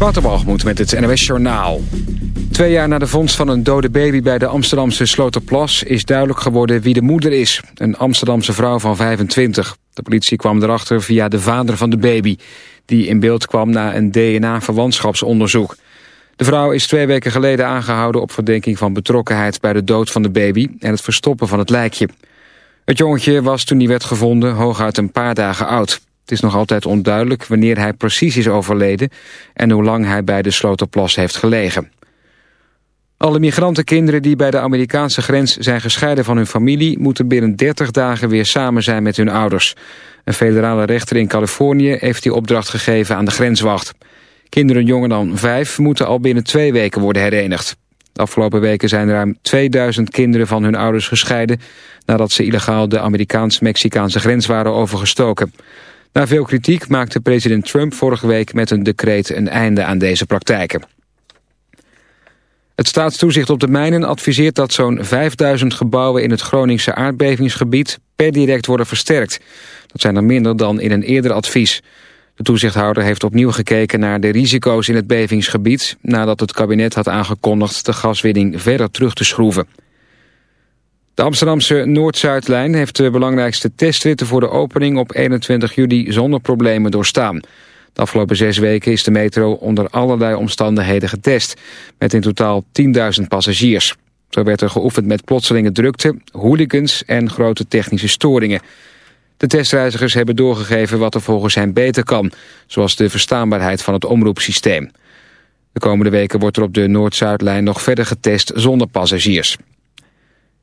Waterbalgemoed met het NOS Journaal. Twee jaar na de vondst van een dode baby bij de Amsterdamse Sloterplas... is duidelijk geworden wie de moeder is. Een Amsterdamse vrouw van 25. De politie kwam erachter via de vader van de baby... die in beeld kwam na een DNA-verwantschapsonderzoek. De vrouw is twee weken geleden aangehouden op verdenking van betrokkenheid... bij de dood van de baby en het verstoppen van het lijkje. Het jongetje was toen hij werd gevonden hooguit een paar dagen oud. Het is nog altijd onduidelijk wanneer hij precies is overleden... en hoe lang hij bij de Sloterplas heeft gelegen. Alle migrantenkinderen die bij de Amerikaanse grens zijn gescheiden van hun familie... moeten binnen 30 dagen weer samen zijn met hun ouders. Een federale rechter in Californië heeft die opdracht gegeven aan de grenswacht. Kinderen jonger dan vijf moeten al binnen twee weken worden herenigd. De afgelopen weken zijn ruim 2000 kinderen van hun ouders gescheiden... nadat ze illegaal de Amerikaans-Mexicaanse grens waren overgestoken. Na veel kritiek maakte president Trump vorige week met een decreet een einde aan deze praktijken. Het staatstoezicht op de mijnen adviseert dat zo'n 5000 gebouwen in het Groningse aardbevingsgebied per direct worden versterkt. Dat zijn er minder dan in een eerder advies. De toezichthouder heeft opnieuw gekeken naar de risico's in het bevingsgebied... nadat het kabinet had aangekondigd de gaswinning verder terug te schroeven. De Amsterdamse Noord-Zuidlijn heeft de belangrijkste testritten voor de opening op 21 juli zonder problemen doorstaan. De afgelopen zes weken is de metro onder allerlei omstandigheden getest, met in totaal 10.000 passagiers. Zo werd er geoefend met plotselinge drukte, hooligans en grote technische storingen. De testreizigers hebben doorgegeven wat er volgens hen beter kan, zoals de verstaanbaarheid van het omroepsysteem. De komende weken wordt er op de Noord-Zuidlijn nog verder getest zonder passagiers.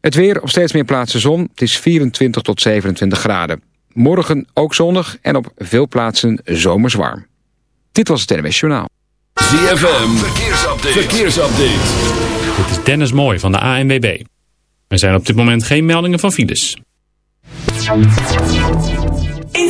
Het weer op steeds meer plaatsen zon. Het is 24 tot 27 graden. Morgen ook zonnig en op veel plaatsen zomers warm. Dit was het NWS Journaal. ZFM, verkeersupdate. verkeersupdate. Dit is Dennis Mooi van de ANWB. Er zijn op dit moment geen meldingen van files. In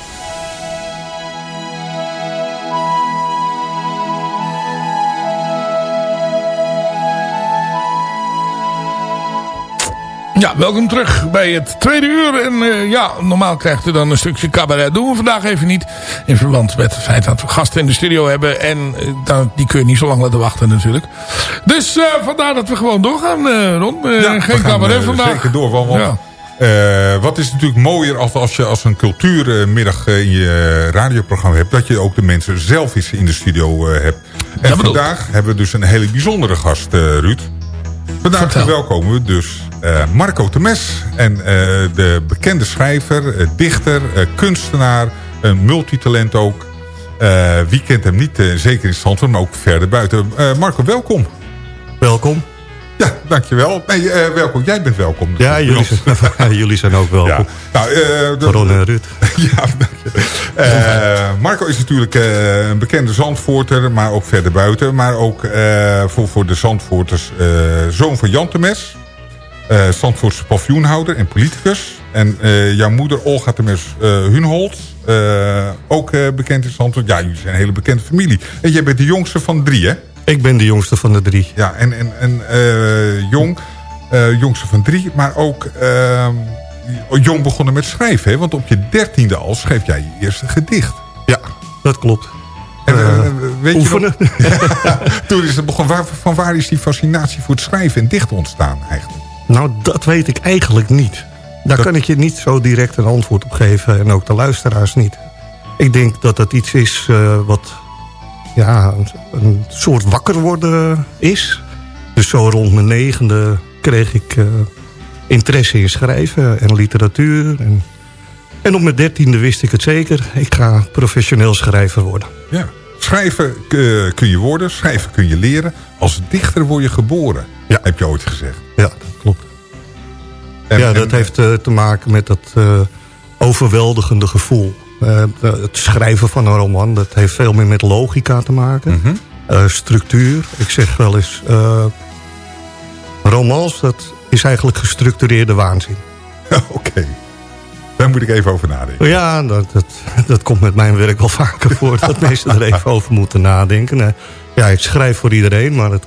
Ja, welkom terug bij het tweede uur. En eh, ja, normaal krijgt u dan een stukje cabaret. Doen we vandaag even niet. In verband met het feit dat we gasten in de studio hebben. En eh, dan- die kun je niet zo lang laten wachten natuurlijk. Dus eh, vandaar dat we gewoon doorgaan, Ron. Ja, geen cabaret vandaag. Zeker door, want, Ja. wat is natuurlijk mooier als, als je als een cultuurmiddag in je radioprogramma hebt... dat je ook de mensen zelf eens in de studio hebt. En Dat bedoel ik. vandaag hebben we dus een hele bijzondere gast, Ruud. Vandaag verwelkomen we dus eh, Marco Temes. En eh, de bekende schrijver, eh, dichter, kunstenaar, een multitalent ook. Wie kent hem niet, zeker in Zandvoort, maar ook verder buiten. Marco, welkom. Welkom. Ja, dankjewel. Nee, eh, welkom. Jij bent welkom. Ja, jullie, zijn- jullie zijn ook welkom. Ja. Nou, eh, Ron en Ruud. ja. Eh, Marco is natuurlijk een bekende Zandvoorter, maar ook verder buiten. Maar ook voor, voor de Zandvoorters zoon van Jan Temes. eh Zandvoortse paviljoenhouder en politicus. En jouw moeder Olga Temes Hunholz, eh, ook bekend in Zandvoort. Ja, jullie zijn een hele bekende familie. En jij bent de jongste van drie, hè? Ik ben de jongste van de drie. Ja, en, en, en eh, jong, eh, jongste van drie, maar ook eh, jong begonnen met schrijven. Hè? Want op je dertiende al schreef jij je eerste gedicht. Ja, dat klopt. En, Eh, weet oefenen. Je nog, toen is het begon, waar, van waar is die fascinatie voor het schrijven en dichten ontstaan eigenlijk? Nou, dat weet ik eigenlijk niet. Daar Dat- kan ik je niet zo direct een antwoord op geven. En ook de luisteraars niet. Ik denk dat het iets is wat ja, een, een soort wakker worden is. Dus zo rond mijn negende kreeg ik eh, interesse in schrijven en literatuur. En, en op mijn dertiende wist ik het zeker. Ik ga professioneel schrijver worden. Ja. Schrijven eh, kun je worden, schrijven kun je leren. Als dichter word je geboren, Ja. heb je ooit gezegd. Ja, dat klopt. En- ja, en- dat heeft eh, te maken met dat eh, overweldigende gevoel. Eh, het schrijven van een roman, dat heeft veel meer met logica te maken. Mhm. Eh, structuur. Ik zeg wel eens, eh, romans, dat is eigenlijk gestructureerde waanzin. Oké. Daar moet ik even over nadenken. Ja, dat, dat, dat komt met mijn werk wel vaker voor. dat mensen er even over moeten nadenken. Eh, ja, ik schrijf voor iedereen, maar het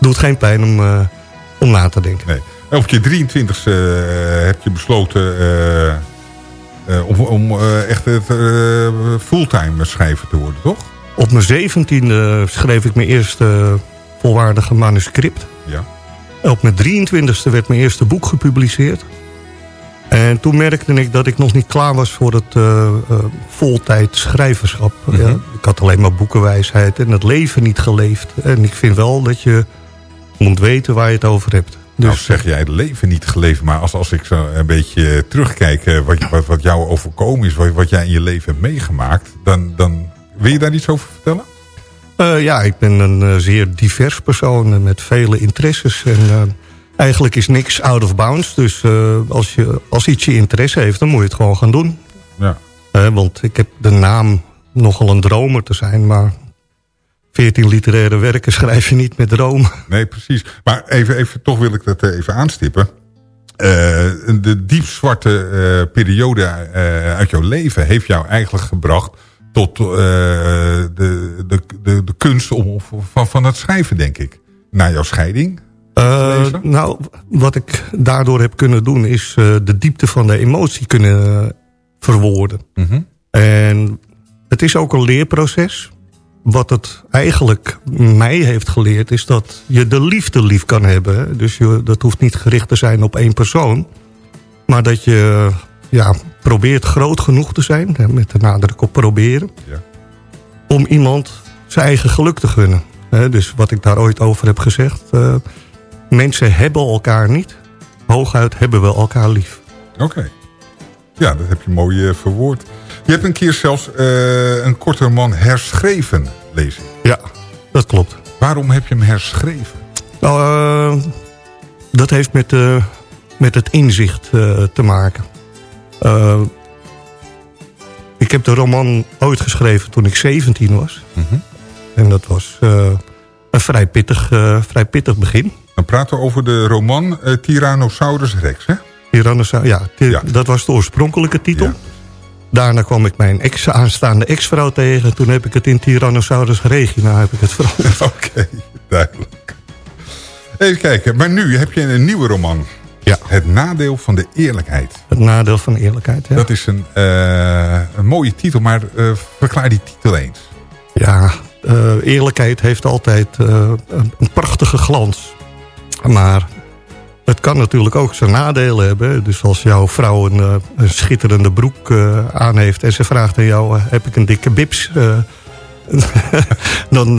doet geen pijn om, eh, om na te denken. Nee. Op je 23e eh, heb je besloten eh, om, om eh, echt eh, fulltime schrijver te worden, toch? Op mijn zeventiende schreef ik mijn eerste volwaardige manuscript. Ja. Op mijn 23e werd mijn eerste boek gepubliceerd. En toen merkte ik dat ik nog niet klaar was voor het voltijd schrijverschap. Mhm. ja, ik had alleen maar boekenwijsheid en het leven niet geleefd. En ik vind wel dat je moet weten waar je het over hebt. Dus nou zeg jij het leven niet geleefd, maar als, als ik zo een beetje terugkijk... eh, wat, wat, wat jou overkomen is, wat, wat jij in je leven hebt meegemaakt... dan, dan wil je daar iets over vertellen? Eh, ja, ik ben een eh, zeer divers persoon met vele interesses. En eigenlijk is niks out of bounds. Dus als, je, als iets je interesse heeft, dan moet je het gewoon gaan doen. Ja. Want ik heb de naam nogal een dromer te zijn, maar... 14 literaire werken schrijf je niet met dromen. Nee, precies. Maar even, even, toch wil ik dat eh, even aanstippen. Eh, de diepzwarte eh, periode uit jouw leven heeft jou eigenlijk gebracht tot de, de, de, de kunst om, van, van het schrijven, denk ik. Na jouw scheiding. Nou, wat ik daardoor heb kunnen doen... is de diepte van de emotie kunnen verwoorden. Mhm. En het is ook een leerproces. Wat het eigenlijk mij heeft geleerd... is dat je de liefde lief kan hebben. Dus je, dat hoeft niet gericht te zijn op één persoon. Maar dat je ja, probeert groot genoeg te zijn... met de nadruk op proberen... Ja. om iemand zijn eigen geluk te gunnen. Dus wat ik daar ooit over heb gezegd... eh, mensen hebben elkaar niet. Hooguit hebben we elkaar lief. Oké. Ja, dat heb je mooi eh, verwoord. Je hebt een keer zelfs eh, een korte roman herschreven, lees ik. Ja, dat klopt. Waarom heb je hem herschreven? Nou, eh, dat heeft met, eh, met het inzicht te maken. Ik heb de roman ooit geschreven toen ik 17 was. Mhm. En dat was een vrij pittig, vrij pittig begin. Dan praten we over de roman Tyrannosaurus Rex, hè? Tyrannosaurus, ja, dat was de oorspronkelijke titel. Ja. Daarna kwam ik mijn ex, aanstaande ex-vrouw tegen. Toen heb ik het in Tyrannosaurus Regina heb ik het veranderd. Oké, duidelijk. Even kijken, maar nu heb je een nieuwe roman. Ja. Het nadeel van de eerlijkheid. Het nadeel van eerlijkheid. Ja. Dat is een, eh, een mooie titel, maar eh, verklaar die titel eens. Ja, eh, eerlijkheid heeft altijd een, een prachtige glans. Maar het kan natuurlijk ook zijn nadelen hebben. Dus als jouw vrouw een, eh, een schitterende broek eh, aan heeft... en ze vraagt aan jou, eh, heb ik een dikke bips... dan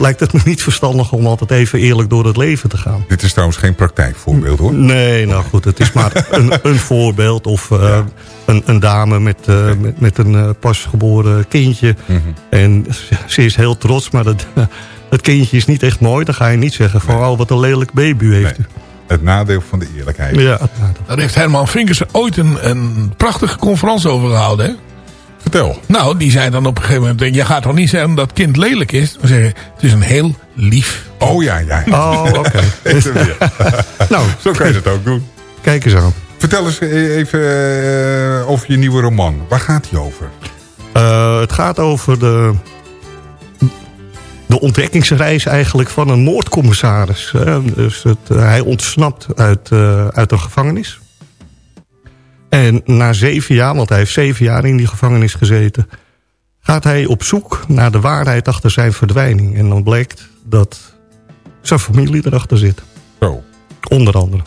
lijkt het me niet verstandig om altijd even eerlijk door het leven te gaan. Dit is trouwens geen praktijkvoorbeeld, hoor. Nee, nou goed, het is maar een, een voorbeeld. Of een, een dame met, eh, met, met een pasgeboren kindje. Mhm. En ze- is heel trots, maar dat, dat kindje is niet echt mooi. Dan ga je niet zeggen van, oh, wat een lelijk baby heeft u. Nee. Het nadeel van de eerlijkheid. Ja, Daar heeft Herman Vinkers ooit een, een prachtige conferentie over gehouden. Hè? Vertel. Nou, die zei dan op een gegeven moment... Je gaat toch niet zeggen dat kind lelijk is? Dan zeggen het is een heel lief. Oh ja, ja. Oh, oké. Nou, Zo kan je dat ook doen. kijk eens aan. Vertel eens e- even eh, over je nieuwe roman. Waar gaat die over? Eh, het gaat over de, de ontdekkingsreis eigenlijk van een moordcommissaris. Dus het, eh, hij ontsnapt uit, eh, uit een gevangenis. En na zeven jaar, want hij heeft zeven jaar in die gevangenis gezeten... gaat hij op zoek naar de waarheid achter zijn verdwijning. En dan blijkt dat zijn familie erachter zit. Zo. Onder andere.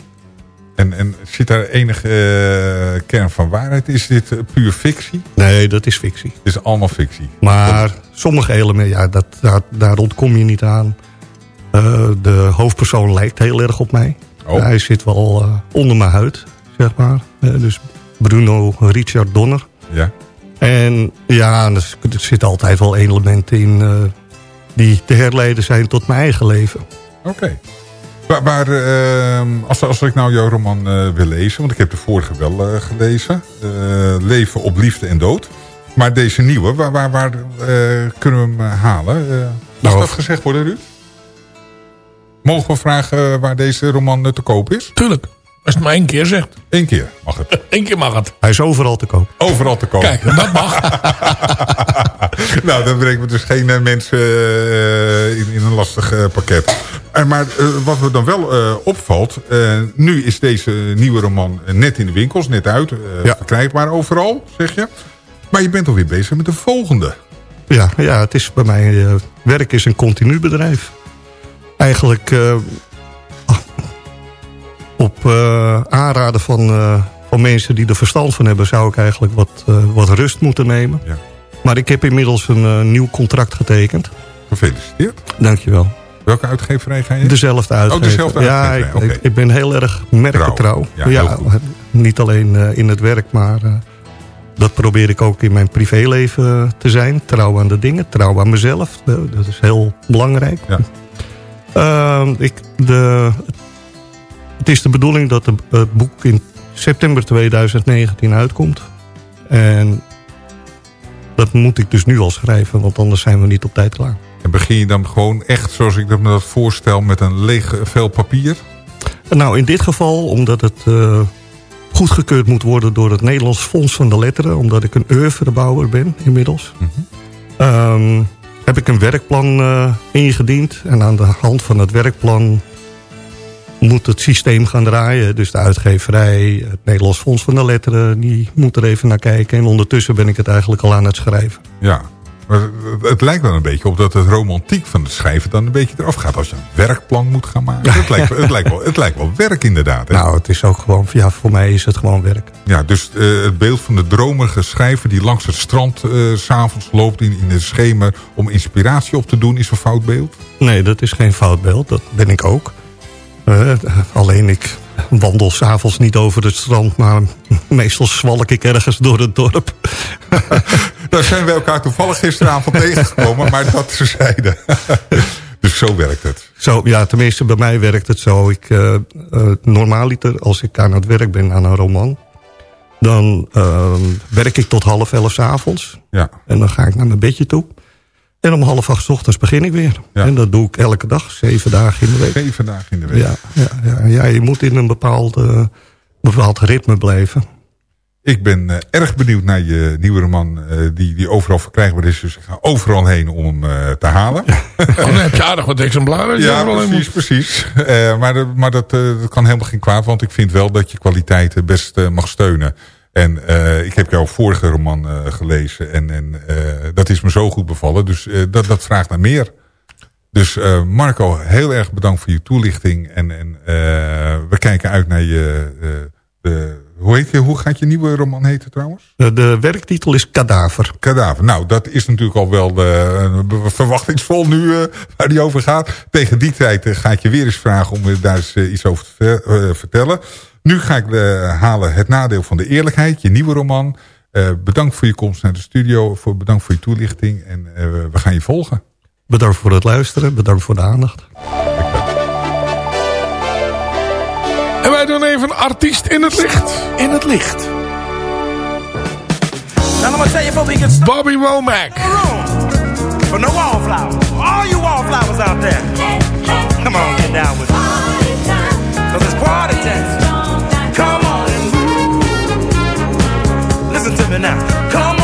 En, en zit daar enige eh, kern van waarheid? Is dit puur fictie? Nee, dat is fictie. Het is allemaal fictie. Maar sommige elementen, ja, dat, daar, daar ontkom je niet aan. Eh, de hoofdpersoon lijkt heel erg op mij. Oh. Hij zit wel eh, onder mijn huid, zeg maar. Eh, dus Bruno Richard Donner. Ja. En ja, er, zitten altijd wel elementen in... die te herleiden zijn tot mijn eigen leven. Oké. Waar, waar, ehm, als, als ik nou jouw roman wil lezen, want ik heb de vorige wel gelezen. Leven op liefde en dood. Maar deze nieuwe, waar, waar, waar eh, kunnen we hem eh, halen? Eh mag Nou, dat gezegd worden, Ruud? Mogen we vragen eh, waar deze roman eh, te koop is? Tuurlijk. Als het maar één keer zegt. Eén keer mag het. Eén keer mag het. Hij is overal te koop. Overal te koop. Kijk, dat mag. nou, dan brengen we dus geen eh, mensen eh, in, in een lastig eh, pakket. En maar eh, wat me dan wel eh, opvalt... eh, nu is deze nieuwe roman eh, net in de winkels, net uit. eh, Ja. Verkrijgbaar overal, zeg je. Maar je bent alweer bezig met de volgende. Ja, ja het is bij mij... eh, werk is een continu bedrijf. Eigenlijk eh, op eh, aanraden van, van mensen die er verstand van hebben... zou ik eigenlijk wat, wat rust moeten nemen. Ja. Maar ik heb inmiddels een nieuw contract getekend. Gefeliciteerd. Dankjewel. Welke uitgeverij ga je? Dezelfde uitgever. dezelfde Ja, ik, uitgeverij, oké. ik, ik ben heel erg merkentrouw. Trouw. Ja, goed. niet alleen in het werk, maar dat probeer ik ook in mijn privéleven eh, te zijn. Trouw aan de dingen, trouw aan mezelf. Eh, dat is heel belangrijk. Ja. Ehm, ik, de, het is de bedoeling dat de- het boek in september 2019 uitkomt. En dat moet ik dus nu al schrijven, want anders zijn we niet op tijd klaar. En begin je dan gewoon echt, zoals ik me dat voorstel... met een leeg vel papier? Nou, in dit geval, omdat het eh, goedgekeurd moet worden door het Nederlands Fonds van de Letteren, omdat ik een oeuvrebouwer ben inmiddels, Mhm. ehm, heb ik een werkplan eh, ingediend. En aan de hand van het werkplan moet het systeem gaan draaien. Dus de uitgeverij, het Nederlands Fonds van de Letteren, die moet er even naar kijken. En ondertussen ben ik het eigenlijk al aan het schrijven. Ja. Maar het- het lijkt dan een beetje op dat het romantiek van het schrijven dan een beetje eraf gaat. Als je een werkplan moet gaan maken. Het lijkt, het lijkt, wel, het lijkt wel werk inderdaad. Hè? Nou, het is ook gewoon, ja, voor mij is het gewoon werk. Ja, dus eh, het beeld van de dromige schrijver die langs het strand eh, s s'avonds loopt in, in de schemer om inspiratie op te doen, is een fout beeld. Nee, dat is geen fout beeld. Dat ben ik ook. Eh, alleen ik wandel s'avonds niet over het strand... maar meestal zwalk ik ergens door het dorp. Daar zijn we elkaar toevallig gisteravond tegengekomen, maar dat terzijde. dus zo werkt het. Zo, ja, tenminste bij mij werkt het zo. Ik, eh, eh, normaaliter, als ik aan het werk ben aan een roman... dan eh, werk ik tot half elf 's avonds. Ja. En dan ga ik naar mijn bedje toe. En om half acht 's ochtends begin ik weer. Ja. En dat doe ik elke dag, zeven dagen in de week. Zeven dagen in de week. Ja, ja, ja, ja, je moet in een bepaald, eh, bepaald ritme blijven. Ik ben eh, erg benieuwd naar je nieuwe roman eh, die, die overal verkrijgbaar is. Dus ik ga overal heen om hem eh, te halen. Oh, dan heb je aardig wat exemplaren. Ja, precies, precies. Eh, maar dat- maar dat, eh, dat kan helemaal geen kwaad, want ik vind wel dat je kwaliteiten best mag steunen. En eh, ik heb jouw vorige roman eh, gelezen en, en eh, dat is me zo goed bevallen. Dus eh, dat, dat vraagt naar meer. Dus eh, Marco, heel erg bedankt voor je toelichting. En, en eh, we kijken uit naar je... eh, de, hoe, heet je, hoe gaat je nieuwe roman heten trouwens? De werktitel is Kadaver. Kadaver. Nou, dat is natuurlijk al wel verwachtingsvol nu eh, waar die over gaat. Tegen die tijd ga ik je weer eens vragen om daar eens iets over te ver- vertellen. Nu ga ik eh, halen Het Nadeel van de Eerlijkheid, je nieuwe roman. Eh, bedankt voor je komst naar de studio, voor, bedankt voor je toelichting en eh, we gaan je volgen. Bedankt voor het luisteren, bedankt voor de aandacht. En wij doen even een artiest in het licht. In het licht. Started. Bobby Womack. For no wallflowers. All you wallflowers out there. Come on, get down with me. Cause it's party time. Now. Come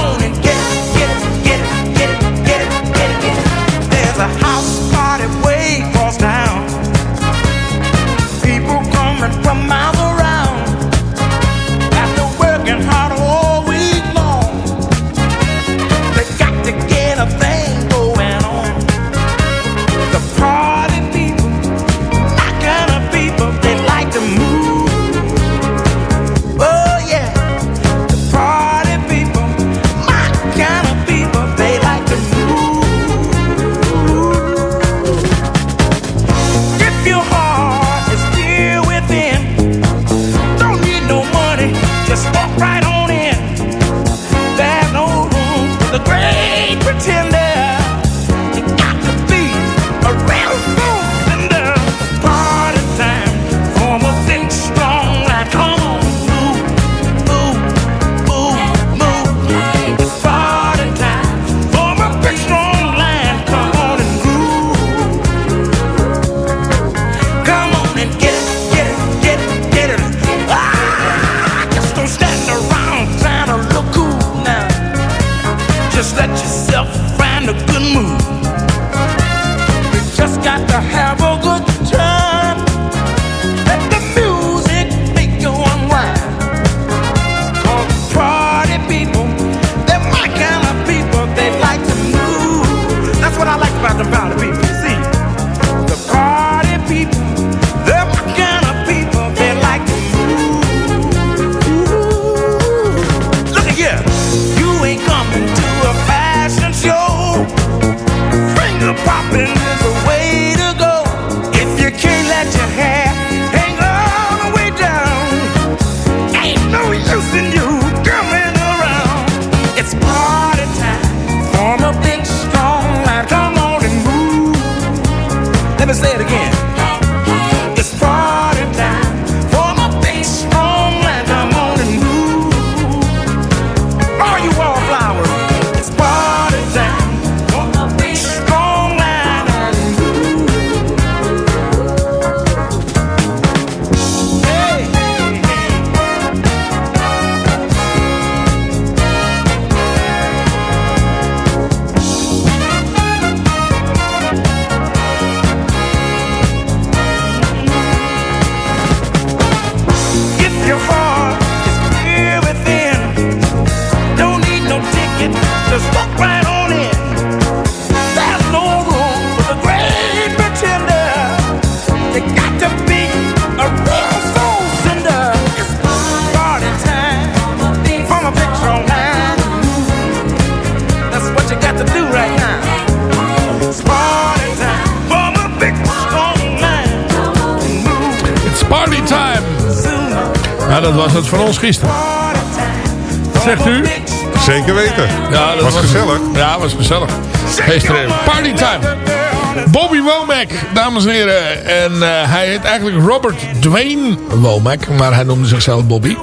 dames en heren. En eh, hij heet eigenlijk Robert Dwayne Womack. Maar hij noemde zichzelf Bobby.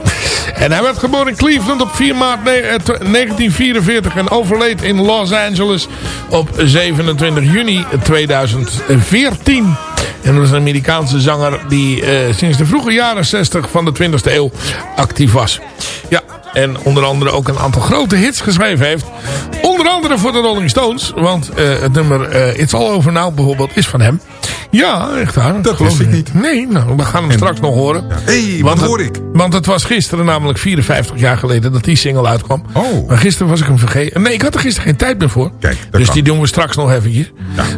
En hij werd geboren in Cleveland op 4 maart ne- eh, tw- 1944. En overleed in Los Angeles op 27 juni 2014. En dat is een Amerikaanse zanger die eh, sinds de vroege jaren 60 van de 20e eeuw actief was. Ja, en onder andere ook een aantal grote hits geschreven heeft. Onder andere voor de Rolling Stones. Want het nummer It's All Over Now bijvoorbeeld is van hem. Ja, echt waar. Dat Geloof wist ik niet. Nee, nou, we gaan hem En- straks nog horen. Hé, hey, wat hoor ik? Want het was gisteren namelijk 54 jaar geleden dat die single uitkwam. Oh. Maar gisteren was ik hem vergeten. Nee, ik had er gisteren geen tijd meer voor. Kijk, dat dus kan. die doen we straks nog eventjes.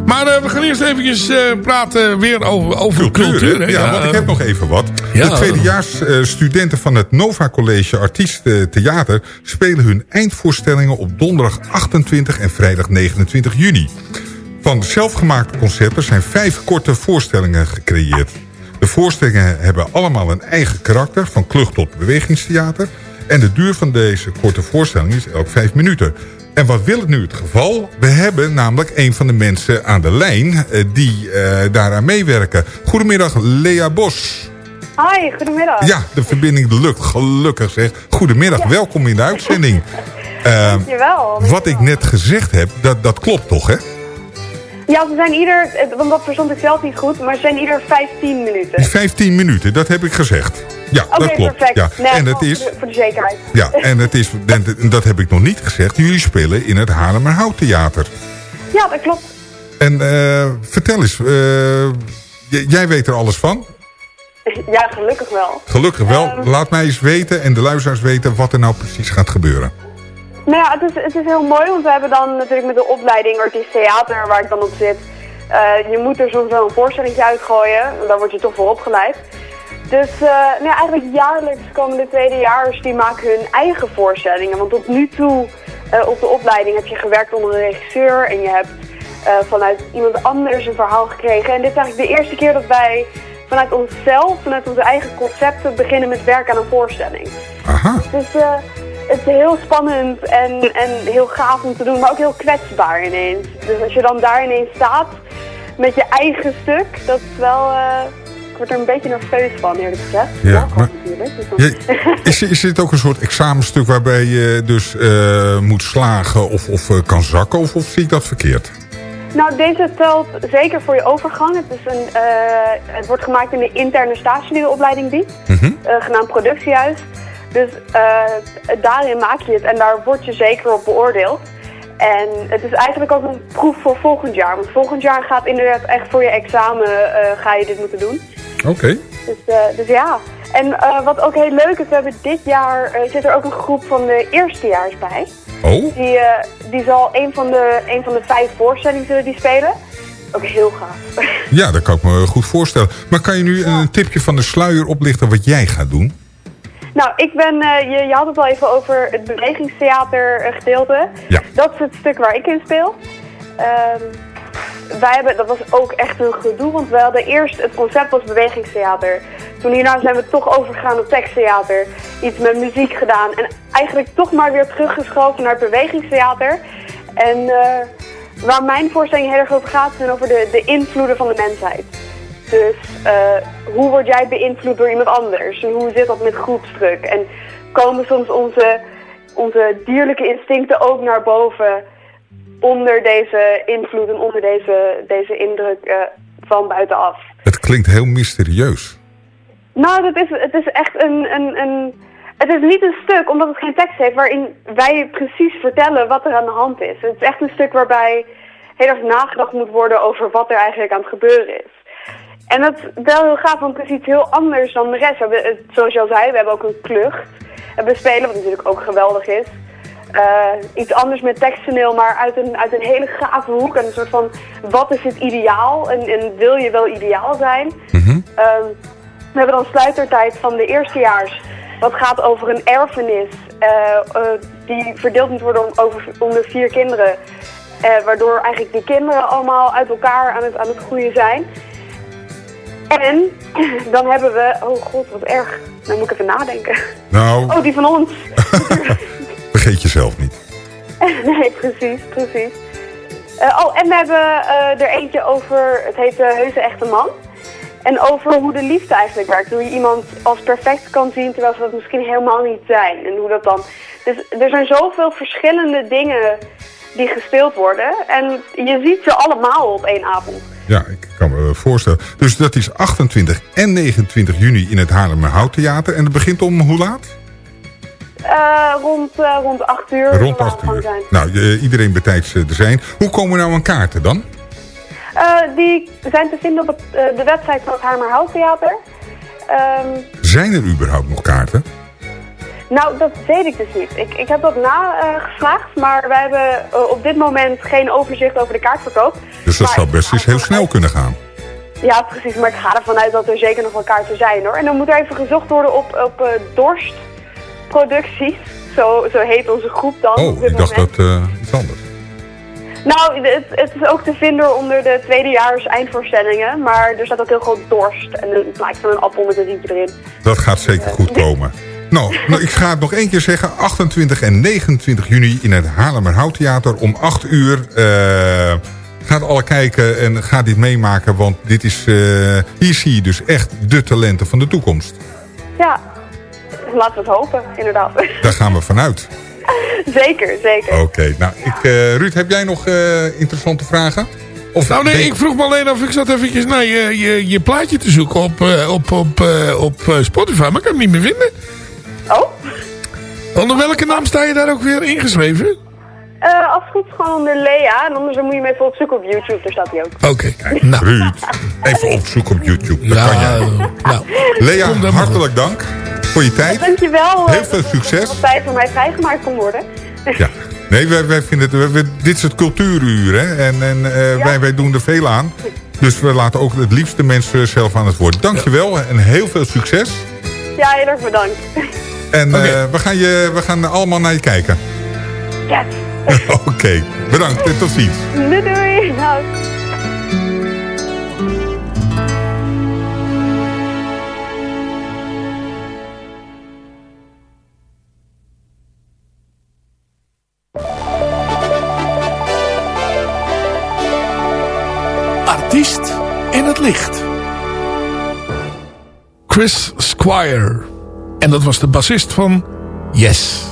Maar eh, we gaan eerst eventjes eh, praten weer over, over cultuur. ja, want ik heb nog even wat. De tweedejaars eh, studenten van het Nova College Artiesten Theater... spelen hun eindvoorstellingen op donderdag 28 en vrijdag 29 juni. Van zelfgemaakte concepten zijn vijf korte voorstellingen gecreëerd. De voorstellingen hebben allemaal een eigen karakter... van klucht tot bewegingstheater... En de duur van deze korte voorstelling is elk vijf minuten. En wat wil het nu het geval? We hebben namelijk een van de mensen aan de lijn eh, die eh, daaraan meewerken. Goedemiddag, Lea Bos. Hoi, goedemiddag. Ja, de verbinding lukt, gelukkig zeg. Goedemiddag, welkom in de uitzending. Eh, Dankjewel. wat ik net gezegd heb, dat, dat klopt toch, hè? Ja, ze zijn ieder, want dat verstond ik zelf niet goed, maar ze zijn ieder 15 minuten. Die 15 minuten, dat heb ik gezegd. Ja, dat klopt. perfect. Ja. Nee, en het is, voor, de, voor de zekerheid. ja, en het is, en dat heb ik nog niet gezegd, jullie spelen in het Haarlemmerhout Theater. Ja, dat klopt. En eh, vertel eens, eh, jij weet er alles van? Ja, gelukkig wel. Gelukkig wel. Ehm. Laat mij eens weten en de luisteraars weten wat er nou precies gaat gebeuren. Nou ja, het is, het is heel mooi, want we hebben dan natuurlijk met de opleiding artiest theater, waar ik dan op zit, eh, je moet er soms wel een voorstelling uitgooien, en daar word je toch voor opgeleid. Dus eh, nou ja, eigenlijk jaarlijks komen de tweedejaars, die maken hun eigen voorstellingen. Want tot nu toe eh, op de opleiding heb je gewerkt onder een regisseur en je hebt vanuit iemand anders een verhaal gekregen. En dit is eigenlijk de eerste keer dat wij vanuit onszelf, vanuit onze eigen concepten, beginnen met werken aan een voorstelling. Aha. Dus het is heel spannend en, en heel gaaf om te doen, maar ook heel kwetsbaar ineens. Dus als je dan daar ineens staat met je eigen stuk, dat is wel... eh, ik word er een beetje nerveus van, eerlijk gezegd. Ja, maar- natuurlijk. Dus is, is dit ook een soort examenstuk waarbij je dus eh, moet slagen of, of eh, kan zakken? Of, of zie ik dat verkeerd? Nou, deze telt zeker voor je overgang. Het, is een, het wordt gemaakt in de interne die de opleiding biedt, Mhm. eh, genaamd productiehuis. Dus eh, daarin maak je het en daar word je zeker op beoordeeld. En het is eigenlijk ook een proef voor volgend jaar. Want volgend jaar gaat inderdaad echt voor je examen eh, ga je dit moeten doen. Oké. Dus, eh, dus ja. En wat ook heel leuk is, we hebben dit jaar zit er ook een groep van de eerstejaars bij. Oh? Die, die zal een van, de, een van de vijf voorstellingen zullen die spelen. Ook heel gaaf. Ja, dat kan ik me goed voorstellen. Maar kan je nu een tipje van de sluier oplichten wat jij gaat doen? Nou, ik ben, eh, je, je had het al even over het bewegingstheater eh, gedeelte. Ja. Dat is het stuk waar ik in speel. Ehm, wij hebben, dat was ook echt een gedoe, want we hadden eerst, het concept was bewegingstheater. Toen hierna zijn we toch overgegaan op teksttheater. Iets met muziek gedaan en eigenlijk toch maar weer teruggeschoven naar het bewegingstheater. En eh, waar mijn voorstelling heel erg over gaat, zijn over de, de invloeden van de mensheid. Dus eh, hoe word jij beïnvloed door iemand anders? En hoe zit dat met groepsdruk? En komen soms onze, onze dierlijke instincten ook naar boven onder deze invloed en onder deze, deze indruk eh, van buitenaf? Het klinkt heel mysterieus. Nou, dat is, het is echt een, een, een... Het is niet een stuk, omdat het geen tekst heeft, waarin wij precies vertellen wat er aan de hand is. Het is echt een stuk waarbij heel erg nagedacht moet worden over wat er eigenlijk aan het gebeuren is. En dat is wel heel gaaf, want het is iets heel anders dan de rest. We hebben, het- zoals je al zei, we hebben ook een klucht. En we spelen, wat natuurlijk ook geweldig is. Eh, iets anders met teksttoneel, maar uit een, uit een hele gave hoek. En een soort van, wat is het ideaal? En, en wil je wel ideaal zijn? Ehm, we hebben dan sluitertijd van de eerstejaars. Wat gaat over een erfenis eh, eh, die verdeeld moet worden om, over, onder vier kinderen. Eh, waardoor eigenlijk die kinderen allemaal uit elkaar aan het, aan het groeien zijn. En dan hebben we... Oh god, wat erg. Dan moet ik even nadenken. Nou, Oh, die van ons. vergeet jezelf niet. nee, precies, precies. Eh, oh, en we hebben eh, er eentje over, het heet de Heuse Echte Man. En over hoe de liefde eigenlijk werkt. Hoe je iemand als perfect kan zien, terwijl ze dat misschien helemaal niet zijn. En hoe dat dan... Dus er zijn zoveel verschillende dingen die gespeeld worden. En je ziet ze allemaal op één avond. Ja, ik kan me voorstellen. Dus dat is 28 en 29 juni in het Haarlemmerhout Theater. En het begint om hoe laat? Eh, rond, eh, rond 8 uur. Rond zal 8 het uur. Zijn. Nou, eh, iedereen betijds er zijn. Hoe komen we nou aan kaarten dan? Eh, die zijn te vinden op het, de website van het Hamerhout Theater. Ehm, Zijn er überhaupt nog kaarten? Nou, dat weet ik dus niet. Ik, ik heb dat nagevraagd, maar wij hebben eh, op dit moment geen overzicht over de kaartverkoop. Dus dat Maar zou best eens heel snel uit- kunnen gaan. Ja, precies. Maar ik ga ervan uit dat er zeker nog wel kaarten zijn hoor. En dan moet er even gezocht worden op, op eh, Dorstproducties. Zo, zo heet onze groep dan. Oh, ik dacht moment. dat eh, iets anders. Nou, het, het is ook te vinden onder de tweedejaars eindvoorstellingen. Maar er staat ook heel groot Dorst. En een plaatje van een appel met een rietje erin. Dat gaat zeker goed komen. Nou, nou, ik ga het nog één keer zeggen. 28 en 29 juni in het Haarlemmerhout Theater om 8 uur. eh gaat alle kijken en ga dit meemaken. Want dit is, eh, hier zie je dus echt de talenten van de toekomst. Ja, laten we het hopen, inderdaad. Daar gaan we vanuit. Zeker, zeker. Oké, nou, ik, eh, Ruud, heb jij nog eh, interessante vragen? Of nou nee, denk- ik vroeg me alleen af. Ik zat eventjes naar je, je, je plaatje te zoeken op, eh, op, op, eh, op Spotify. Maar ik kan hem niet meer vinden. Oh? Onder welke naam sta je daar ook weer ingeschreven? Eh, als het goed is gewoon onder Lea. En anders moet je hem even opzoeken op YouTube. Daar staat hij ook. Oké, nou. Ruud, even opzoeken op YouTube. Dat kan jij. Nou, Lea, hartelijk dank voor je tijd. Dankjewel. eh, Heel veel succes. Dat tijd voor mij vrijgemaakt kon worden. Ja. Nee, wij, wij vinden het, wij- wij- dit is het cultuuruur, hè. En, en eh, wij, wij doen er veel aan. Dus we laten ook het liefste mensen zelf aan het woord. Dankjewel en heel veel succes. Ja, heel erg bedankt. En eh, we, gaan je, we gaan allemaal naar je kijken. Ja. Oké, bedankt en tot ziens. Doei doei. Nou. Artiest in het licht. Chris Squire. En dat was de bassist van Yes.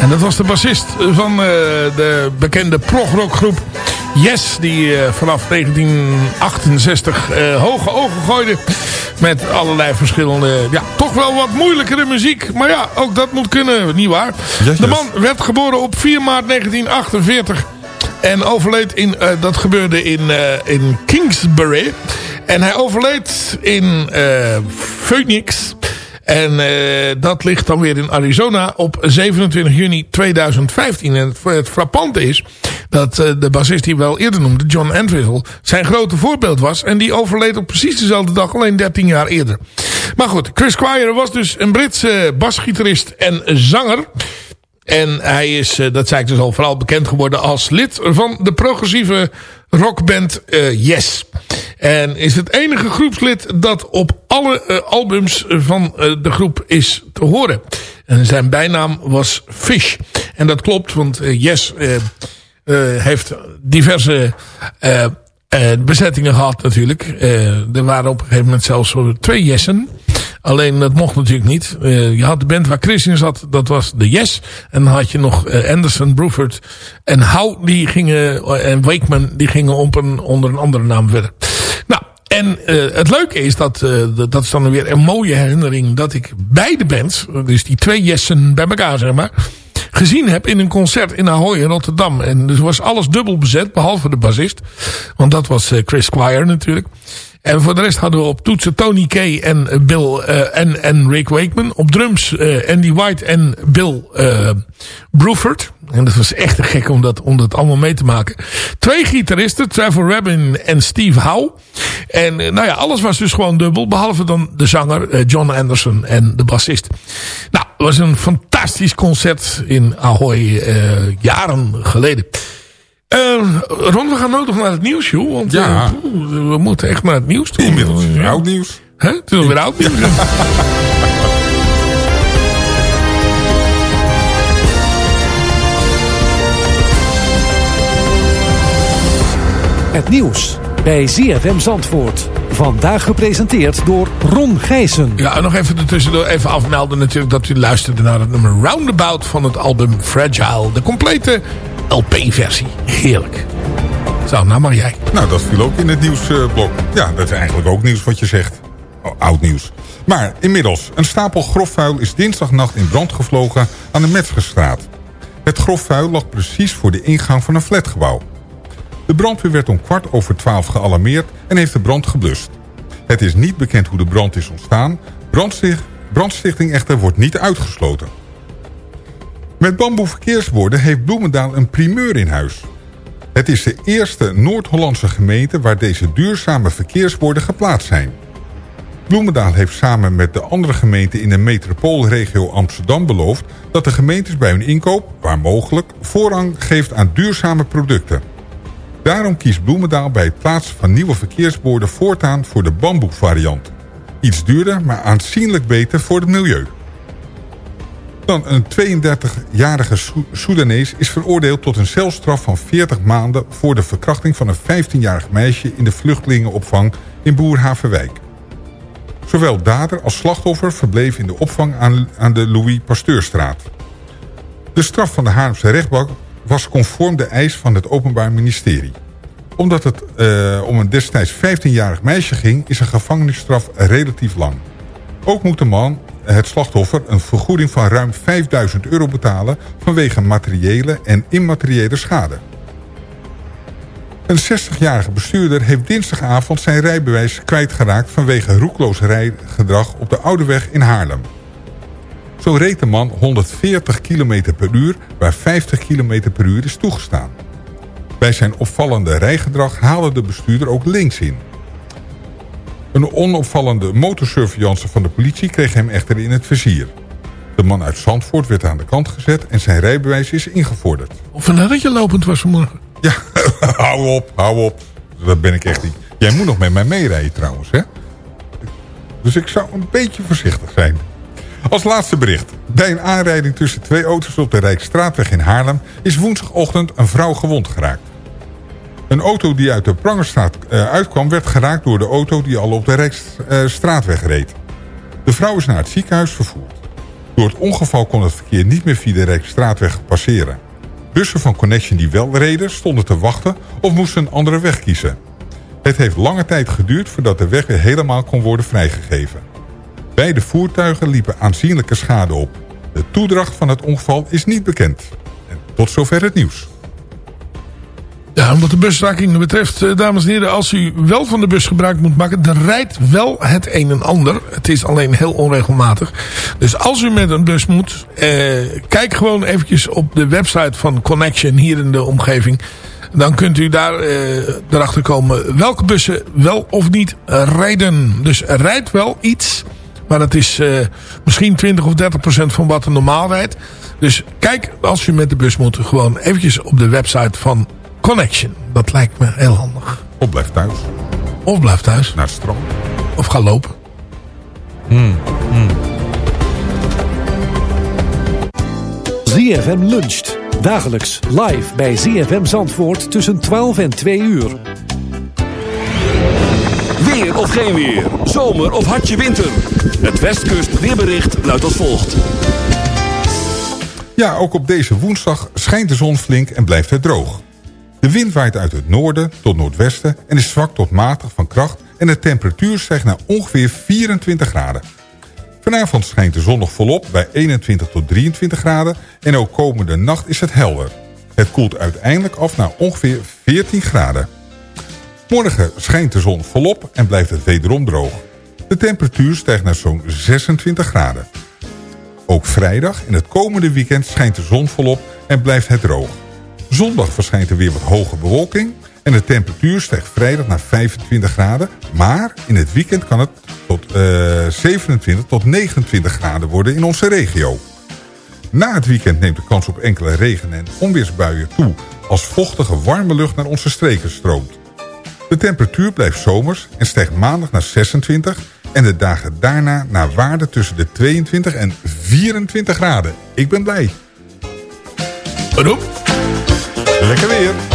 En dat was de bassist van eh, de bekende progrockgroep Yes. Die eh, vanaf 1968 eh, hoge ogen gooide. Met allerlei verschillende, ja, toch wel wat moeilijkere muziek. Maar ja, ook dat moet kunnen, niet waar? De man werd geboren op 4 maart 1948. En overleed in, dat gebeurde in, in Kingsbury. En hij overleed in Phoenix. En eh, dat ligt dan weer in Arizona op 27 juni 2015. En het, frappante is dat eh, de bassist die we eerder noemde, John Entwistle, zijn grote voorbeeld was. En die overleed op precies dezelfde dag, alleen 13 jaar eerder. Maar goed, Chris Squire was dus een Britse basgitarist en zanger. En hij is, eh, dat zei ik dus al, vooral bekend geworden als lid van de progressieve rockband eh, Yes. En is het enige groepslid dat op alle eh, albums van de groep is te horen. En zijn bijnaam was Fish. En dat klopt, want Yes heeft diverse bezettingen gehad natuurlijk. Er waren op een gegeven moment zelfs twee Yessen. Alleen dat mocht natuurlijk niet. Eh, je had de band waar Chris in zat, dat was de Yes. En dan had je nog eh, Anderson, Bruford en Howe, die gingen, eh, en Wakeman, die gingen op een, onder een andere naam verder. Nou, en het leuke is dat, dat is dan weer een mooie herinnering, dat ik beide bands, dus die twee Jessen bij elkaar zeg maar, gezien heb in een concert in Ahoy in Rotterdam. En dus was alles dubbel bezet, behalve de bassist. Want dat was Chris Squire natuurlijk. En voor de rest hadden we op toetsen Tony Kay en eh, Bill eh, en, en Rick Wakeman. Op drums eh, Andy White en Bill eh Bruford. En dat was echt gek om dat, om dat allemaal mee te maken. Twee gitaristen, Trevor Rabin en Steve Howe. En nou ja, alles was dus gewoon dubbel. Behalve dan de zanger John Anderson en de bassist. Nou, het was een fantastisch concert in Ahoy jaren geleden. Eh, Ron, we gaan nodig naar het nieuws, joh. Want Ja. eh, poeh, we moeten echt naar het nieuws toe. Inmiddels is het oud nieuws. Hè? Het is alweer oud nieuws. Het nieuws bij ZFM Zandvoort. Vandaag gepresenteerd door Ron Gijssen. Ja, en nog even ertussendoor even afmelden natuurlijk dat u luisterde naar het nummer Roundabout van het album Fragile. De complete LP-versie. Heerlijk. Zo, nou mag jij. Nou, dat viel ook in het nieuwsblok. ja, dat is eigenlijk ook nieuws wat je zegt. Oh, oud nieuws. Maar inmiddels, een stapel grofvuil is dinsdagnacht in brand gevlogen aan de Metzgerstraat. Het grofvuil lag precies voor de ingang van een flatgebouw. De brandweer werd om kwart over twaalf gealarmeerd en heeft de brand geblust. Het is niet bekend hoe de brand is ontstaan. Brandsticht, brandstichting echter wordt niet uitgesloten. Met bamboe verkeersborden heeft Bloemendaal een primeur in huis. Het is de eerste Noord-Hollandse gemeente waar deze duurzame verkeersborden geplaatst zijn. Bloemendaal heeft samen met de andere gemeenten in de metropoolregio Amsterdam beloofd... dat de gemeentes bij hun inkoop, waar mogelijk, voorrang geeft aan duurzame producten. Daarom kiest Bloemendaal bij het plaatsen van nieuwe verkeersborden voortaan voor de bamboe-variant. Iets duurder, maar aanzienlijk beter voor het milieu. Dan een 32-jarige Soedanees is veroordeeld tot een celstraf van 40 maanden... voor de verkrachting van een 15-jarig meisje in de vluchtelingenopvang in Boerhavenwijk. Zowel dader als slachtoffer verbleven in de opvang aan, de Louis Pasteurstraat. De straf van de Haarlemse rechtbank was conform de eis van het Openbaar Ministerie. Omdat het uh, om een destijds 15-jarig meisje ging... is een gevangenisstraf relatief lang. Ook moet de man, het slachtoffer, een vergoeding van ruim 5000 euro betalen... vanwege materiële en immateriële schade. Een 60-jarige bestuurder heeft dinsdagavond zijn rijbewijs kwijtgeraakt... vanwege roekloos rijgedrag op de Oude Weg in Haarlem. Zo reed de man 140 km per uur, waar 50 km per uur is toegestaan. Bij zijn opvallende rijgedrag haalde de bestuurder ook links in. Een onopvallende motorsurveillance van de politie kreeg hem echter in het vizier. De man uit Zandvoort werd aan de kant gezet en zijn rijbewijs is ingevorderd. Of een rijtje lopend was vanmorgen. Ja, hou op, hou op. Dat ben ik echt niet. Jij moet nog met mij meerijden trouwens, hè? Dus ik zou een beetje voorzichtig zijn. Als laatste bericht. Bij een aanrijding tussen twee auto's op de Rijksstraatweg in Haarlem... is woensdagochtend een vrouw gewond geraakt. Een auto die uit de Prangerstraat uh, uitkwam... werd geraakt door de auto die al op de Rijksstraatweg reed. De vrouw is naar het ziekenhuis vervoerd. Door het ongeval kon het verkeer niet meer via de Rijksstraatweg passeren. Bussen van Connection die wel reden stonden te wachten... of moesten een andere weg kiezen. Het heeft lange tijd geduurd voordat de weg weer helemaal kon worden vrijgegeven. Beide voertuigen liepen aanzienlijke schade op. De toedracht van het ongeval is niet bekend. En tot zover het nieuws. Ja, wat de busstaking betreft, eh, dames en heren, als u wel van de bus gebruik moet maken, er rijdt wel het een en ander. Het is alleen heel onregelmatig. Dus als u met een bus moet, eh, kijk gewoon eventjes op de website van Connection hier in de omgeving. Dan kunt u daar eh, erachter komen welke bussen wel of niet rijden. Dus rijdt wel iets, maar dat is uh, misschien 20 of 30 procent van wat er normaal rijdt. Dus kijk, als u met de bus moet, gewoon eventjes op de website van Connection. Dat lijkt me heel handig. Of blijf thuis. Of blijf thuis. Naar het strand. Of ga lopen. Hmm. Hmm. ZFM luncht. Dagelijks live bij ZFM Zandvoort tussen 12 en 2 uur. Weer of geen weer. Zomer of hartje winter. Het Westkust weerbericht luidt als volgt. Ja, ook op deze woensdag schijnt de zon flink en blijft het droog. De wind waait uit het noorden tot noordwesten en is zwak tot matig van kracht... en de temperatuur stijgt naar ongeveer 24 graden. Vanavond schijnt de zon nog volop bij 21 tot 23 graden... en ook komende nacht is het helder. Het koelt uiteindelijk af naar ongeveer 14 graden. Morgen schijnt de zon volop en blijft het wederom droog. De temperatuur stijgt naar zo'n 26 graden. Ook vrijdag en het komende weekend schijnt de zon volop en blijft het droog. Zondag verschijnt er weer wat hoge bewolking en de temperatuur stijgt vrijdag naar 25 graden. Maar in het weekend kan het tot uh, 27 tot 29 graden worden in onze regio. Na het weekend neemt de kans op enkele regen- en onweersbuien toe... als vochtige warme lucht naar onze streken stroomt. De temperatuur blijft zomers en stijgt maandag naar 26... en de dagen daarna naar waarde tussen de 22 en 24 graden. Ik ben blij. Waarom? Lekker weer.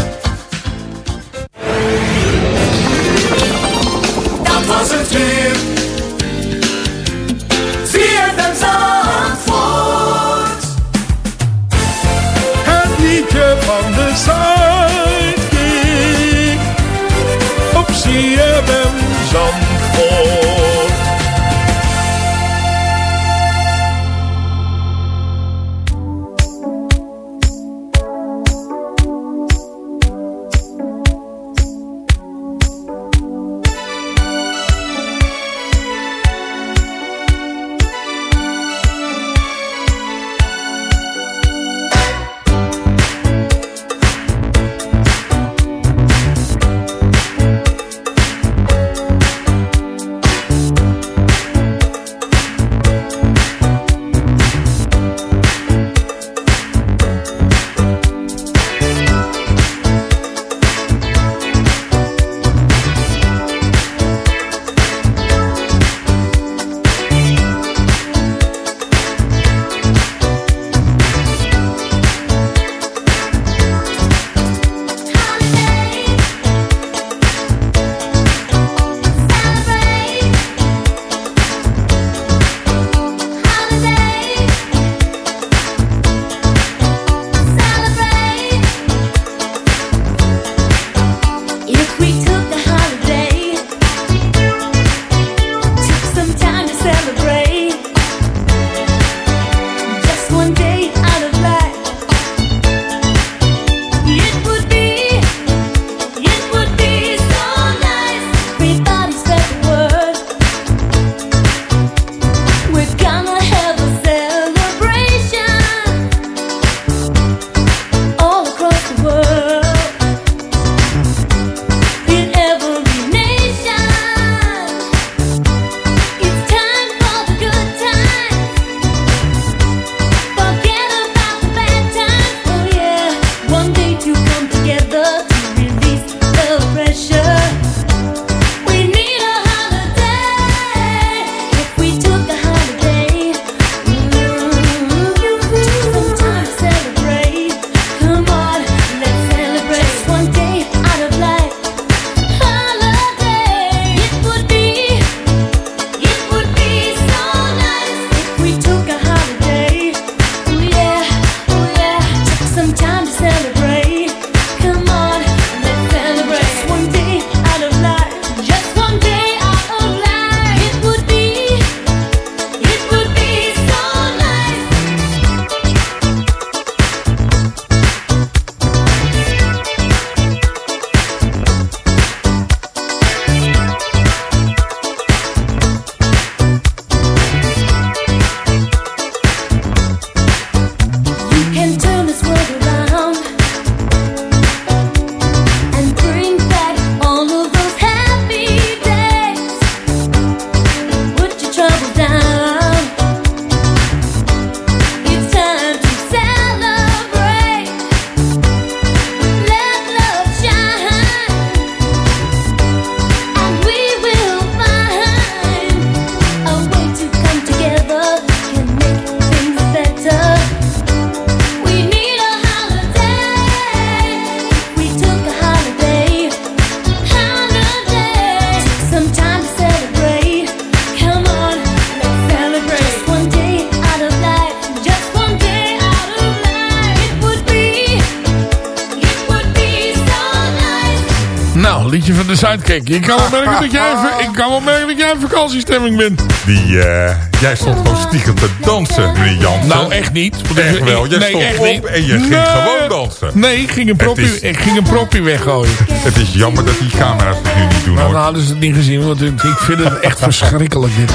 Liedje van de Sidekick. Ik kan wel merken dat jij, ik kan wel merken dat jij in vakantiestemming bent. Die, eh, jij stond gewoon stiekem te dansen, meneer Jansen. Nou, echt niet. Echt wel. Jij Nee, stond echt op niet. en je ging gewoon dansen. Nee, ik ging een propje, is- ik ging een propje weggooien. Het is jammer dat die camera's het nu niet doen, Nou, hoor. dan hadden ze het niet gezien, want ik vind het echt verschrikkelijk dit.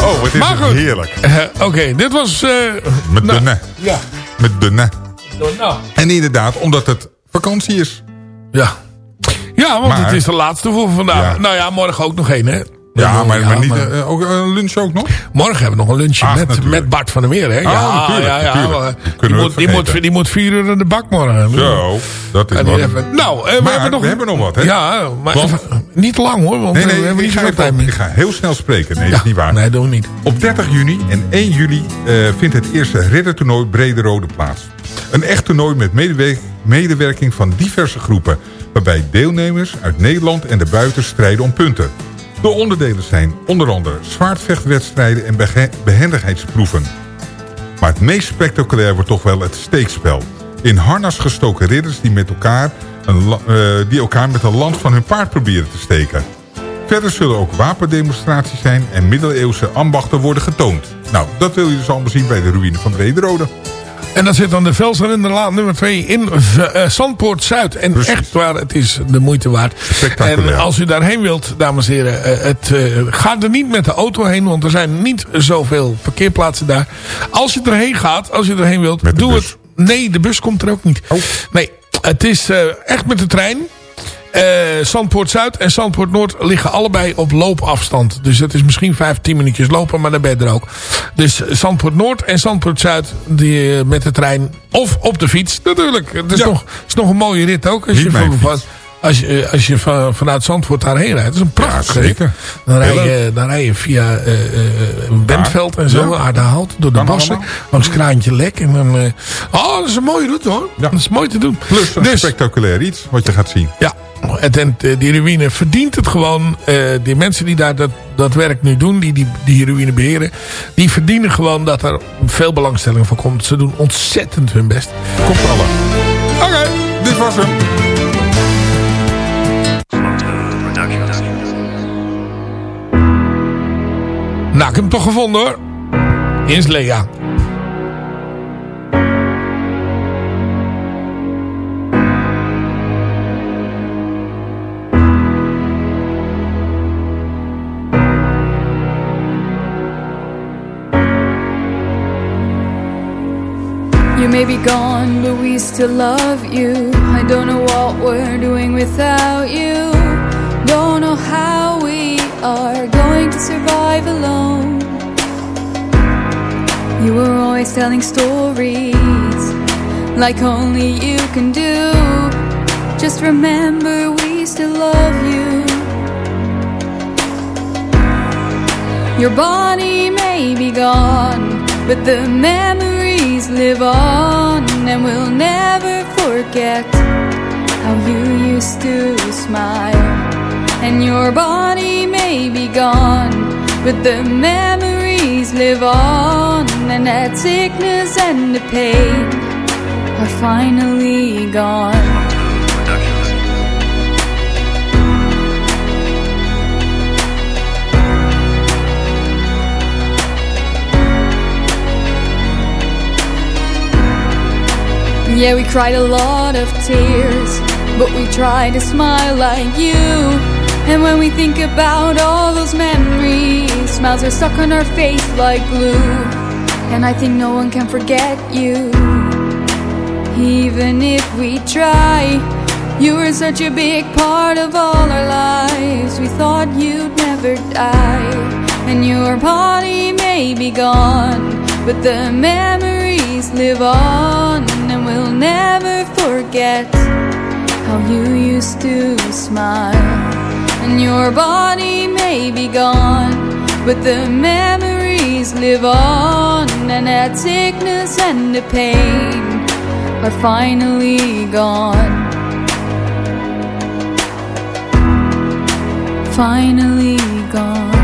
Oh, wat is Maar het heerlijk. Eh, Oké, dit was... eh, Met nou, de ne. Ja. Met de ne. Nou. En inderdaad, omdat het vakantie is. Ja. Ja, want Maar- het is de laatste voor vandaag. Ja. Nou ja, morgen ook nog één, hè? Ja, maar, maar niet, maar- eh, ook, eh, lunch ook nog? Morgen hebben we nog een lunchje met, natuurlijk. met Bart van der Meer, hè? Ah, ja, natuurlijk, ja, ja. natuurlijk. maar Die moet, die, moet, die moet vier uur in de bak morgen. Zo, dat is wat. even- nou, eh, we, hebben nog, we hebben nog wat, hè? Ja, maar Want- even- niet lang hoor, want Nee, eh, nee, we hebben ik niet ga, tijd ik ga heel snel spreken. Nee, dat is niet waar. Nee, doen we niet. Op 30 juni en 1 juli eh, vindt het eerste riddertoernooi Brede Rode plaats. Een echt toernooi met medewe- medewerking van diverse groepen... waarbij deelnemers uit Nederland en daarbuiten strijden om punten. De onderdelen zijn onder andere zwaardvechtwedstrijden en behe- behendigheidsproeven. Maar het meest spectaculair wordt toch wel het steekspel. In harnas gestoken ridders die, met elkaar een, eh, die elkaar met een lans van hun paard proberen te steken. Verder zullen ook wapendemonstraties zijn en middeleeuwse ambachten worden getoond. Nou, dat wil je dus allemaal zien bij de ruïne van Brederode. En dat zit dan de Velselinderlaan nummer 2 in uh, Zandpoort Zuid. En echt waar, het is de moeite waard. Spectaculair. En als u daarheen wilt, dames en heren, eh, het, eh, ga er niet met de auto heen, want er zijn niet zoveel parkeerplaatsen daar. Als je erheen gaat, als je erheen wilt, de doe bus. het. Nee, de bus komt er ook niet. Nee, het is echt met de trein. Eh Zandpoort Zuid en Zandpoort Noord liggen allebei op loopafstand. Dus het is misschien 5, 10 minuutjes lopen, maar dan ben je er ook. Dus Zandpoort Noord en Zandpoort Zuid die, eh, met de trein. Of op de fiets, natuurlijk. Het is, Ja. nog, het is nog een mooie rit ook. Als Niet je, van, fiets. Als je, eh, als je van, vanuit Zandvoort daarheen rijdt. Dat is een prachtig Ja, zeker. Dan rij, je, dan rij je via eh eh, Bentveld en zo, Ja. Aardehout, door de Kan bossen, allemaal. langs Kraantje Lek. En dan, oh, dat is een mooie route hoor. Ja. Dat is mooi te doen. Plus een Dus- spectaculair iets wat je gaat zien. ja, en, die ruïne verdient het gewoon. eh, die mensen die daar dat, dat werk nu doen, die, die die ruïne beheren... die verdienen gewoon dat er veel belangstelling voor komt. Ze doen ontzettend hun best. Komt alle. Oké, dit was hem. Nou, ik heb hem toch gevonden hoor. Hier is Lea. You may be gone, but we still love you. I don't know what we're doing without you. Don't know how we are going to survive alone. You were always telling stories like only you can do. Just remember, we still love you. Your body may be gone, but the memories live on, and we'll never forget how you used to smile. And your body may be gone, but the memories live on, and that sickness and the pain are finally gone. Yeah, we cried a lot of tears, but we tried to smile like you. And when we think about all those memories, smiles are stuck on our face like glue. And I think no one can forget you, even if we try. You were such a big part of all our lives. We thought you'd never die. And your body may be gone, but the memories live on. And we'll never forget how you used to smile. And your body may be gone, but the memories live on. And that sickness and the pain are finally gone. Finally gone.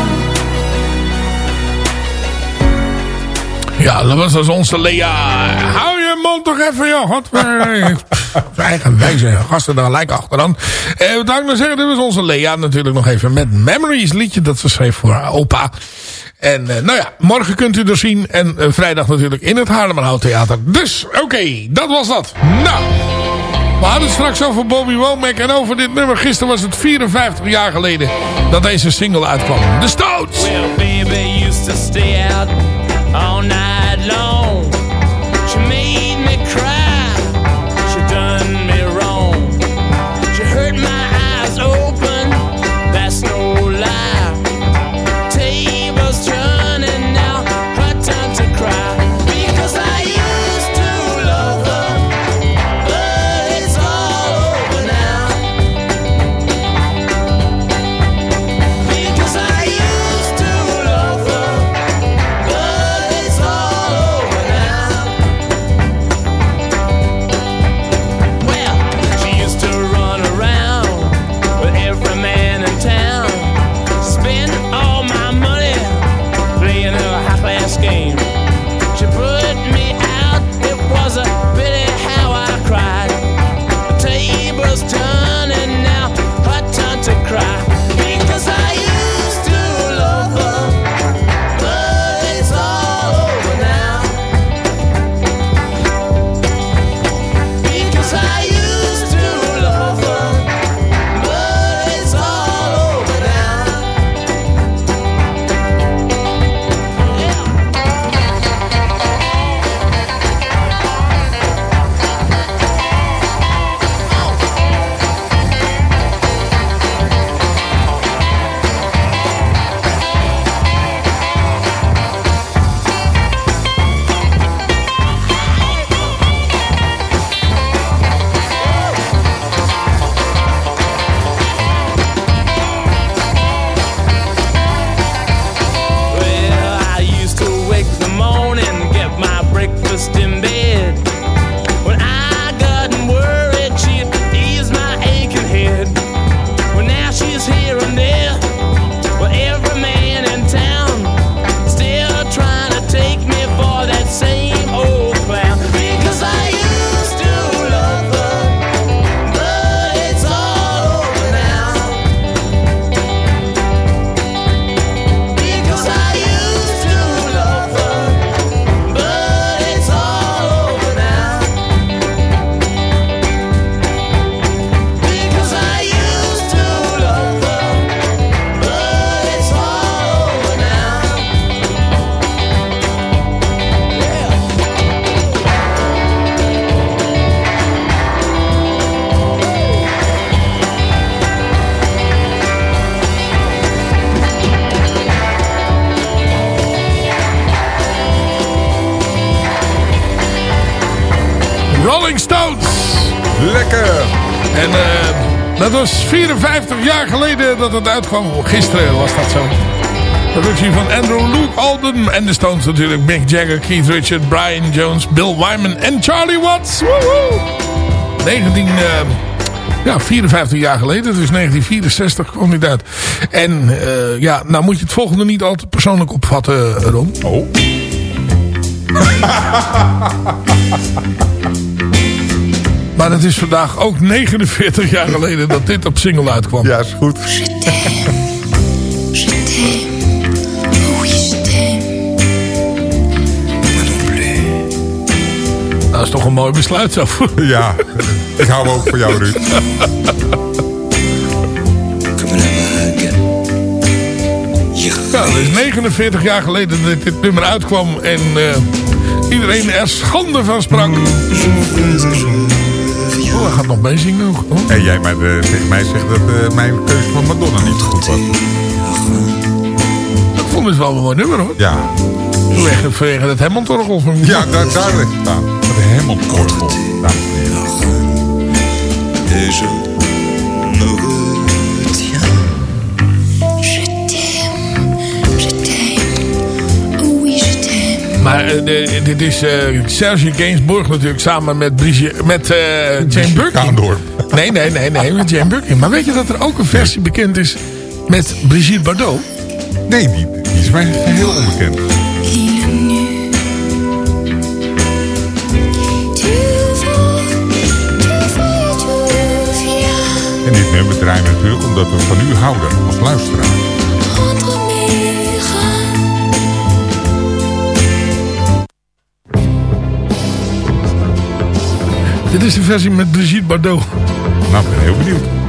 Ja, dat was dus onze Lea. Hou je mond toch even, joh. Wat voor eigen wijze gasten er gelijk achteraan. Eh, wat ik nou zeggen? Dit was onze Lea natuurlijk nog even met Memories. Liedje dat ze schreef voor haar opa. En eh, nou ja, morgen kunt u er zien. En eh, vrijdag natuurlijk in het Haarlemmerhout Theater. Dus, oké, dat was dat. Nou, we hadden het straks over Bobby Womack en over dit nummer. Gisteren was het 54 jaar geleden dat deze single uitkwam. De Stones! Well, baby used to stay out all night long. Lekker. En eh, dat was 54 jaar geleden dat het uitkwam. Gisteren was dat zo. Productie van Andrew Luke Alden. En de Stones natuurlijk. Mick Jagger, Keith Richards, Brian Jones, Bill Wyman en Charlie Watts. Woehoe! 19... eh, ja, 54 jaar geleden. Dus 1964 kwam dit uit. En eh, ja, nou moet je het volgende niet al te persoonlijk opvatten, Ron. Oh. Maar het is vandaag ook 49 jaar geleden dat dit op single uitkwam. Ja, is goed. Dat is toch een mooi besluit zo. Ja, ik hou ook voor jou, Ruud. Ja, dat is 49 jaar geleden dat dit nummer uitkwam en eh, iedereen er schande van sprak. Oh, hij gaat nog meezingen ook. Oh. En jij maar, eh, tegen mij zegt dat eh, mijn keuze van Madonna niet goed was. Ik vond het wel een mooi nummer hoor. Ja, Vanwege, vanwege het Hammond-orgel van ja daar, daar ligt het staan. De Hammond-orgel. dames Maar eh, dit is eh, Serge Gainsbourg natuurlijk samen met, Brigitte, met eh, Jane Birkin. Nee, nee, nee, nee, met Jane Birkin. Maar weet je dat er ook een versie bekend is met Brigitte Bardot? Nee, die, die is mij heel onbekend. En dit nummer draaien natuurlijk omdat we van u houden als luisteraar. Dit is de versie met Brigitte Bardot. Nou, ik ben heel benieuwd.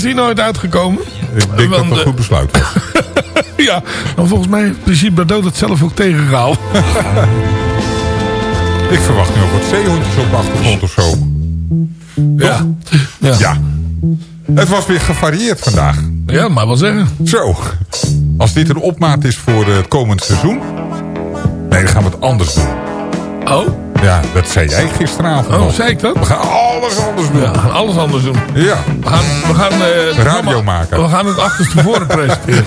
Is die nooit uitgekomen. Ik denk dat Want, het een eh, goed besluit was. Ja, maar volgens mij heeft Brigitte Bardot het zelf ook tegengehouden. Ik verwacht nu ook wat zeehondjes op de achtergrond of zo. Ja. Ja. Ja. Het was weer gevarieerd vandaag. Ja, maar wel zeggen. Zo. Als dit een opmaat is voor het komend seizoen... Nee, dan gaan we het anders doen. Oh? Ja, dat zei jij gisteravond Oh, nog. zei ik dat? We gaan alles anders doen. Ja, we gaan alles anders doen. Ja. We gaan, we gaan het Radio maken. We gaan het achterstevoren presenteren.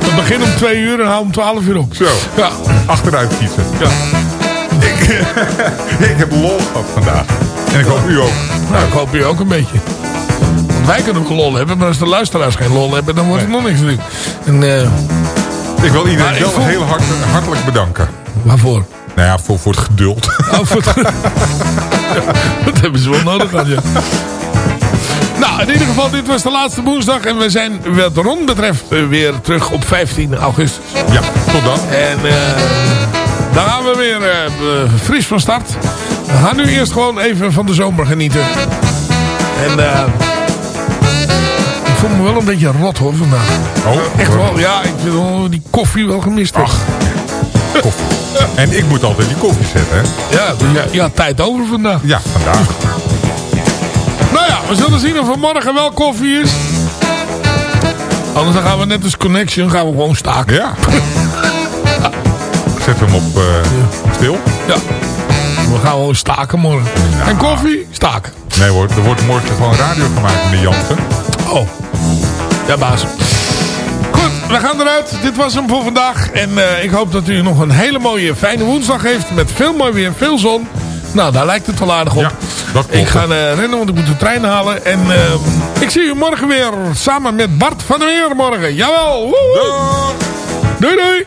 We beginnen om twee uur en houden om twaalf uur op. Zo. Ja. Achteruit fietsen. ja. Ik, ik heb lol gehad vandaag. En ik hoop u ook. Nou, ik hoop u ook een beetje. Want wij kunnen ook lol hebben, maar als de luisteraars geen lol hebben, dan wordt het nog niks natuurlijk. En, eh, Ik wil iedereen wel voel- heel hart, hartelijk bedanken. waarvoor? Nou ja, voor, voor het geduld. Oh, voor het- dat hebben ze wel nodig gehad, ja. Nou, in ieder geval, dit was de laatste woensdag. En we zijn wat Ron betreft eh, weer terug op 15 augustus. Ja, tot dan. En eh, dan gaan we weer eh, fris van start. We gaan nu eerst gewoon even van de zomer genieten. En eh, ik voel me wel een beetje rot hoor vandaag. Oh, Echt wel, ja, ik wel die koffie wel gemist. Ach. Koffie. En ik moet altijd die koffie zetten, hè? Ja, ja, ja, tijd over vandaag. Ja, vandaag. Nou ja, we zullen zien of er morgen wel koffie is. Anders dan gaan we net als Connection gaan we gewoon staken. Ja. Zet hem op eh, stil. Ja. We gaan gewoon staken morgen. En koffie? Staken. Nee hoor, er wordt morgen gewoon radio gemaakt met Jansen. Oh. Ja, baas. We gaan eruit. Dit was hem voor vandaag. En eh, ik hoop dat u nog een hele mooie, fijne woensdag heeft. Met veel mooi weer, veel zon. Nou, daar lijkt het wel aardig op. Ja, dat klopt. ik ga eh, rennen, want ik moet de trein halen. En eh, ik zie u morgen weer samen met Bart van der Weer morgen. Jawel. Woehoe. Doei doei.